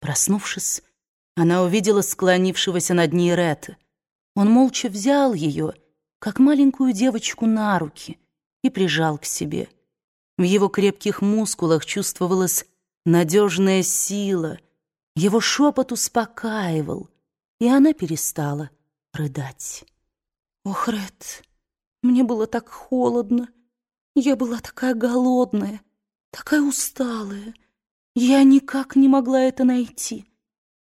Проснувшись, она увидела склонившегося над ней Ретта. Он молча взял ее, как маленькую девочку, на руки и прижал к себе. В его крепких мускулах чувствовалась надежная сила. Его шепот успокаивал, и она перестала рыдать. «Ох, Ред, мне было так холодно. Я была такая голодная, такая усталая. Я никак не могла это найти.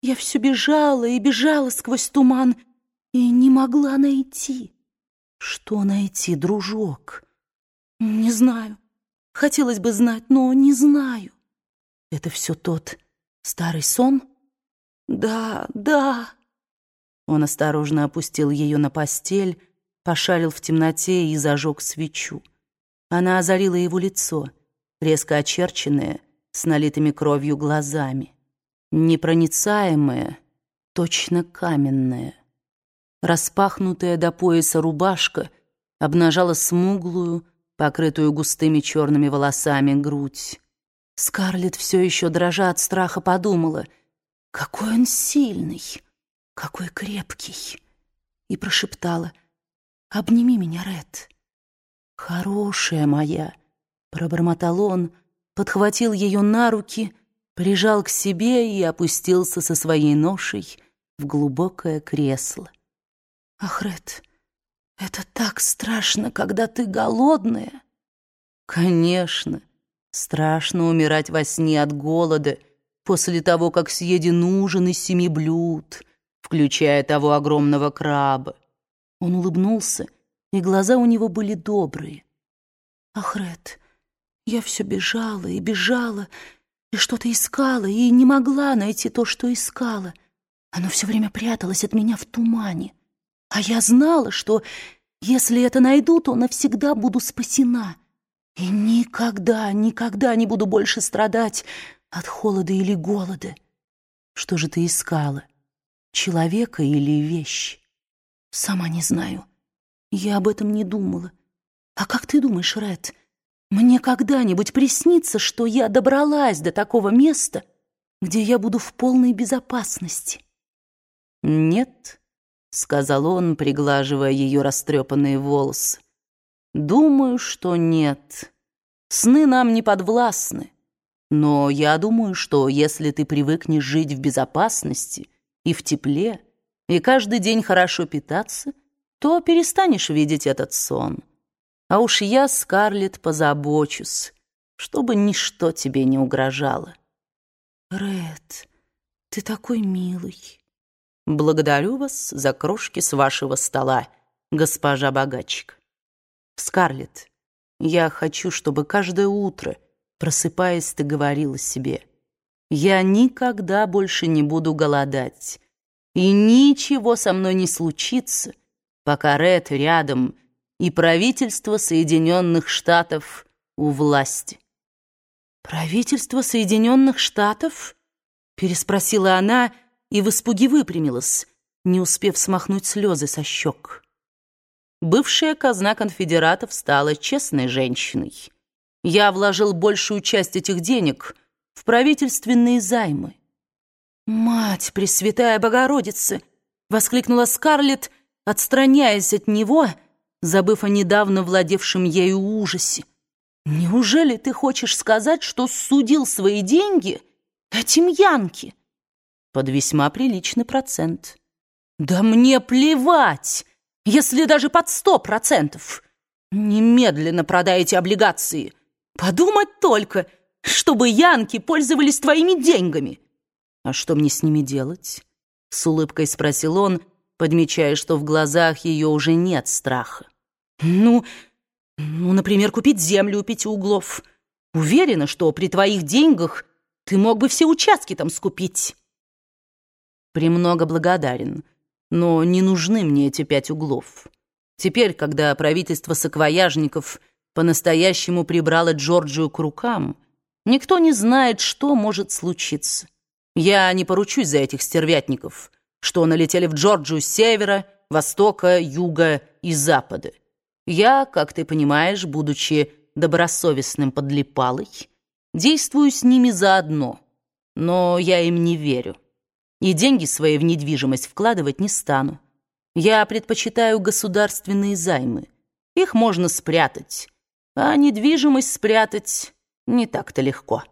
Я все бежала и бежала сквозь туман и не могла найти. Что найти, дружок? Не знаю. Хотелось бы знать, но не знаю. Это все тот старый сон? Да, да. Он осторожно опустил ее на постель, пошарил в темноте и зажег свечу. Она озарила его лицо, резко очерченное, с налитыми кровью глазами. Непроницаемое, точно каменное. Распахнутая до пояса рубашка обнажала смуглую, покрытую густыми черными волосами грудь. Скарлетт все еще дрожа от страха подумала, какой он сильный, какой крепкий, и прошептала, «Обними меня, Ред». «Хорошая моя», — пробормотал он, подхватил ее на руки, прижал к себе и опустился со своей ношей в глубокое кресло. «Ах, Ред, это так страшно, когда ты голодная!» «Конечно, страшно умирать во сне от голода после того, как съеден ужин из семи блюд, включая того огромного краба». Он улыбнулся, и глаза у него были добрые. «Ах, Ред, я все бежала и бежала, и что-то искала, и не могла найти то, что искала. Оно все время пряталось от меня в тумане. А я знала, что если это найду, то навсегда буду спасена. И никогда, никогда не буду больше страдать от холода или голода. Что же ты искала? Человека или вещь? Сама не знаю. Я об этом не думала. А как ты думаешь, Ред, мне когда-нибудь приснится, что я добралась до такого места, где я буду в полной безопасности? Нет, — сказал он, приглаживая ее растрепанные волосы. Думаю, что нет. Сны нам не подвластны. Но я думаю, что если ты привыкнешь жить в безопасности и в тепле, и каждый день хорошо питаться, то перестанешь видеть этот сон. А уж я, Скарлетт, позабочусь, чтобы ничто тебе не угрожало. Ред, ты такой милый. Благодарю вас за крошки с вашего стола, госпожа богачик. Скарлетт, я хочу, чтобы каждое утро, просыпаясь, ты говорила себе, я никогда больше не буду голодать, и ничего со мной не случится, пока Ред рядом — и правительство Соединенных Штатов у власти. «Правительство Соединенных Штатов?» — переспросила она и в испуге выпрямилась, не успев смахнуть слезы со щек. Бывшая казна конфедератов стала честной женщиной. Я вложил большую часть этих денег в правительственные займы. «Мать Пресвятая Богородица!» — воскликнула Скарлетт, отстраняясь от него — забыв о недавно владевшем ею ужасе. «Неужели ты хочешь сказать, что судил свои деньги этим Янке?» «Под весьма приличный процент». «Да мне плевать, если даже под сто процентов. Немедленно продай эти облигации. Подумать только, чтобы Янки пользовались твоими деньгами». «А что мне с ними делать?» — с улыбкой спросил он, подмечая, что в глазах ее уже нет страха. Ну, ну, например, купить землю у пяти углов. Уверена, что при твоих деньгах ты мог бы все участки там скупить. Премного благодарен, но не нужны мне эти пять углов. Теперь, когда правительство саквояжников по-настоящему прибрало Джорджию к рукам, никто не знает, что может случиться. Я не поручусь за этих стервятников, что налетели в Джорджию с севера, востока, юга и запада. Я, как ты понимаешь, будучи добросовестным подлипалой, действую с ними заодно. но я им не верю. И деньги свои в недвижимость вкладывать не стану. Я предпочитаю государственные займы. Их можно спрятать, а недвижимость спрятать не так-то легко.